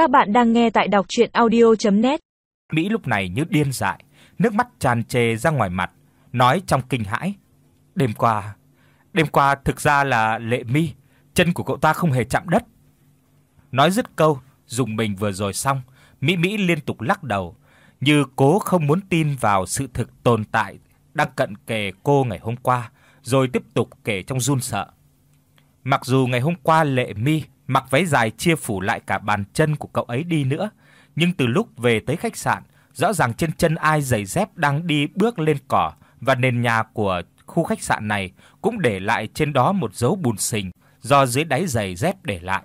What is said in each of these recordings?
Các bạn đang nghe tại đọc audio net Mỹ lúc này như điên dại, nước mắt tràn trề ra ngoài mặt, nói trong kinh hãi: "Đêm qua, đêm qua thực ra là Lệ Mi, chân của cậu ta không hề chạm đất." Nói dứt câu, dùng mình vừa rồi xong, Mỹ Mỹ liên tục lắc đầu, như cố không muốn tin vào sự thực tồn tại đang cận kề cô ngày hôm qua, rồi tiếp tục kể trong run sợ. Mặc dù ngày hôm qua Lệ Mi mặc váy dài chia phủ lại cả bàn chân của cậu ấy đi nữa, nhưng từ lúc về tới khách sạn, rõ ràng trên chân ai giày dép đang đi bước lên cỏ và nền nhà của khu khách sạn này cũng để lại trên đó một dấu bùn sình do dưới đáy giày dép để lại.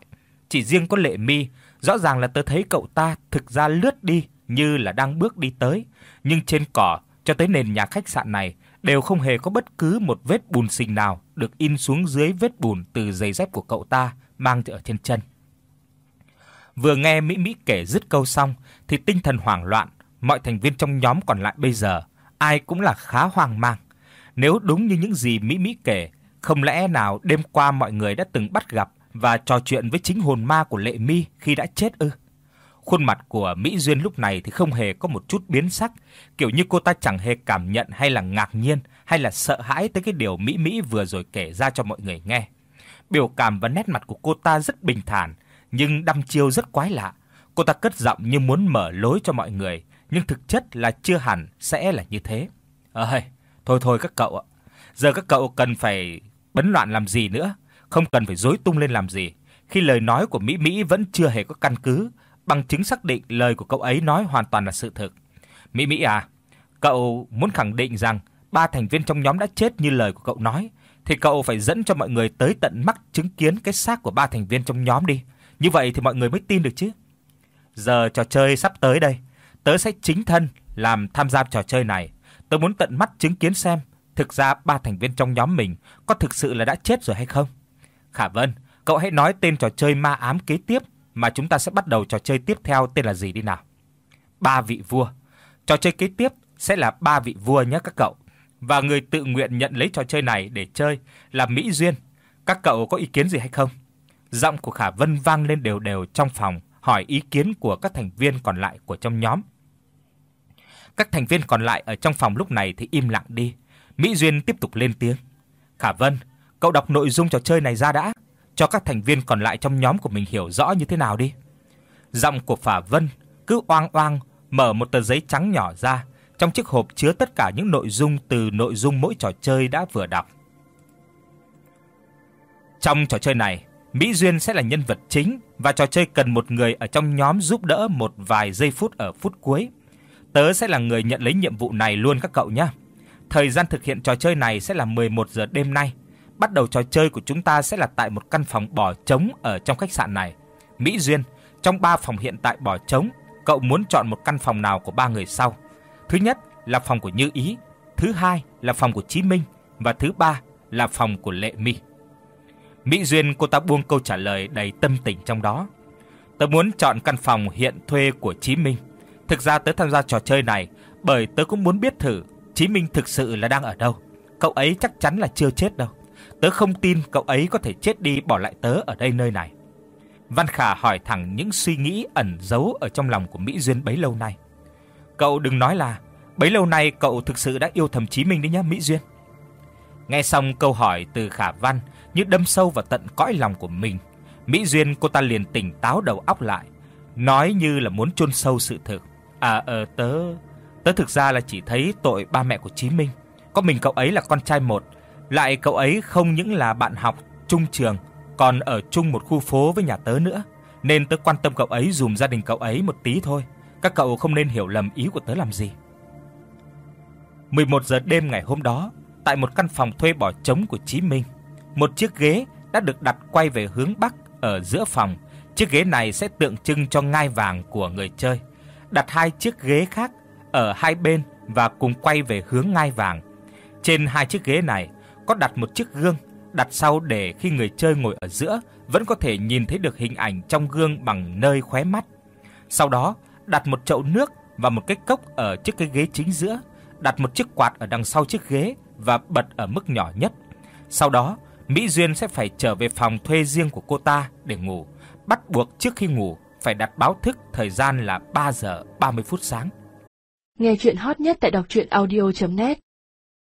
Chỉ riêng có Lệ Mi, rõ ràng là tớ thấy cậu ta thực ra lướt đi như là đang bước đi tới, nhưng trên cỏ cho tới nền nhà khách sạn này đều không hề có bất cứ một vết bùn sình nào được in xuống dưới vết bùn từ giày dép của cậu ta mang ở trên chân. Vừa nghe Mỹ Mỹ kể dứt câu xong thì tinh thần hoảng loạn, mọi thành viên trong nhóm còn lại bây giờ ai cũng là khá hoang mang. Nếu đúng như những gì Mỹ Mỹ kể, không lẽ nào đêm qua mọi người đã từng bắt gặp và trò chuyện với chính hồn ma của Lệ Mi khi đã chết ư? Khuôn mặt của Mỹ Duyên lúc này thì không hề có một chút biến sắc, kiểu như cô ta chẳng hề cảm nhận hay là ngạc nhiên hay là sợ hãi tới cái điều Mỹ Mỹ vừa rồi kể ra cho mọi người nghe. Biểu cảm và nét mặt của cô ta rất bình thản, nhưng đăm chiêu rất quái lạ. Cô ta cất giọng như muốn mở lối cho mọi người, nhưng thực chất là chưa hẳn sẽ là như thế. Ờ, "Ơi, thôi thôi các cậu ạ. Giờ các cậu cần phải bấn loạn làm gì nữa, không cần phải rối tung lên làm gì." Khi lời nói của Mỹ Mỹ vẫn chưa hề có căn cứ, bằng chứng xác định lời của cậu ấy nói hoàn toàn là sự thực. Mỹ Mỹ à, cậu muốn khẳng định rằng ba thành viên trong nhóm đã chết như lời của cậu nói thì cậu phải dẫn cho mọi người tới tận mắt chứng kiến cái xác của ba thành viên trong nhóm đi. Như vậy thì mọi người mới tin được chứ. Giờ trò chơi sắp tới đây, tớ sẽ chính thân làm tham gia trò chơi này. Tớ muốn tận mắt chứng kiến xem thực ra ba thành viên trong nhóm mình có thực sự là đã chết rồi hay không. Khả Vân, cậu hãy nói tên trò chơi ma ám kế tiếp mà chúng ta sẽ bắt đầu trò chơi tiếp theo tên là gì đi nào? Ba vị vua. Trò chơi kế tiếp sẽ là ba vị vua nhé các cậu. Và người tự nguyện nhận lấy trò chơi này để chơi là Mỹ Duyên. Các cậu có ý kiến gì hay không? Giọng của Khả Vân vang lên đều đều trong phòng, hỏi ý kiến của các thành viên còn lại của trong nhóm. Các thành viên còn lại ở trong phòng lúc này thì im lặng đi. Mỹ Duyên tiếp tục lên tiếng. "Khả Vân, cậu đọc nội dung trò chơi này ra đã." cho các thành viên còn lại trong nhóm của mình hiểu rõ như thế nào đi. Giọng của Phả Vân cứ oang oang mở một tờ giấy trắng nhỏ ra, trong chiếc hộp chứa tất cả những nội dung từ nội dung mỗi trò chơi đã vừa đọc. Trong trò chơi này, Mỹ Duyên sẽ là nhân vật chính và trò chơi cần một người ở trong nhóm giúp đỡ một vài giây phút ở phút cuối. Tớ sẽ là người nhận lấy nhiệm vụ này luôn các cậu nhé. Thời gian thực hiện trò chơi này sẽ là 11 giờ đêm nay bắt đầu trò chơi của chúng ta sẽ là tại một căn phòng bỏ trống ở trong khách sạn này. Mỹ Duyên, trong 3 phòng hiện tại bỏ trống, cậu muốn chọn một căn phòng nào của ba người sau? Thứ nhất là phòng của Như Ý, thứ hai là phòng của Chí Minh và thứ ba là phòng của Lệ Mi. Mỹ Duyên cô ta buông câu trả lời đầy tâm tình trong đó. Tớ muốn chọn căn phòng hiện thuê của Chí Minh. Thực ra tớ tham gia trò chơi này bởi tớ cũng muốn biết thử Chí Minh thực sự là đang ở đâu. Cậu ấy chắc chắn là chưa chết đâu. Tớ không tin cậu ấy có thể chết đi bỏ lại tớ ở đây nơi này. Văn Khả hỏi thẳng những suy nghĩ ẩn giấu ở trong lòng của Mỹ Duyên bấy lâu nay. Cậu đừng nói là bấy lâu nay cậu thực sự đã yêu thầm Chí Minh đấy nhá Mỹ Duyên. Nghe xong câu hỏi từ Khả Văn như đâm sâu vào tận cõi lòng của mình, Mỹ Duyên cô ta liền tỉnh táo đầu óc lại, nói như là muốn chôn sâu sự thực. À ờ tớ tớ thực ra là chỉ thấy tội ba mẹ của Chí Minh, có mình cậu ấy là con trai một, lại cậu ấy không những là bạn học chung trường, còn ở chung một khu phố với nhà tớ nữa, nên tớ quan tâm cậu ấy dùm gia đình cậu ấy một tí thôi. Các cậu không nên hiểu lầm ý của tớ làm gì. 11 giờ đêm ngày hôm đó, tại một căn phòng thuê bỏ trống của Chí Minh, một chiếc ghế đã được đặt quay về hướng bắc ở giữa phòng. Chiếc ghế này sẽ tượng trưng cho ngai vàng của người chơi. Đặt hai chiếc ghế khác ở hai bên và cùng quay về hướng ngai vàng. Trên hai chiếc ghế này có đặt một chiếc gương đặt sau để khi người chơi ngồi ở giữa vẫn có thể nhìn thấy được hình ảnh trong gương bằng nơi khóe mắt. Sau đó, đặt một chậu nước và một cái cốc ở trước cái ghế chính giữa, đặt một chiếc quạt ở đằng sau chiếc ghế và bật ở mức nhỏ nhất. Sau đó, Mỹ Duyên sẽ phải trở về phòng thuê riêng của cô ta để ngủ. Bắt buộc trước khi ngủ phải đặt báo thức thời gian là 3 giờ 30 phút sáng. Nghe chuyện hot nhất tại đọc audio net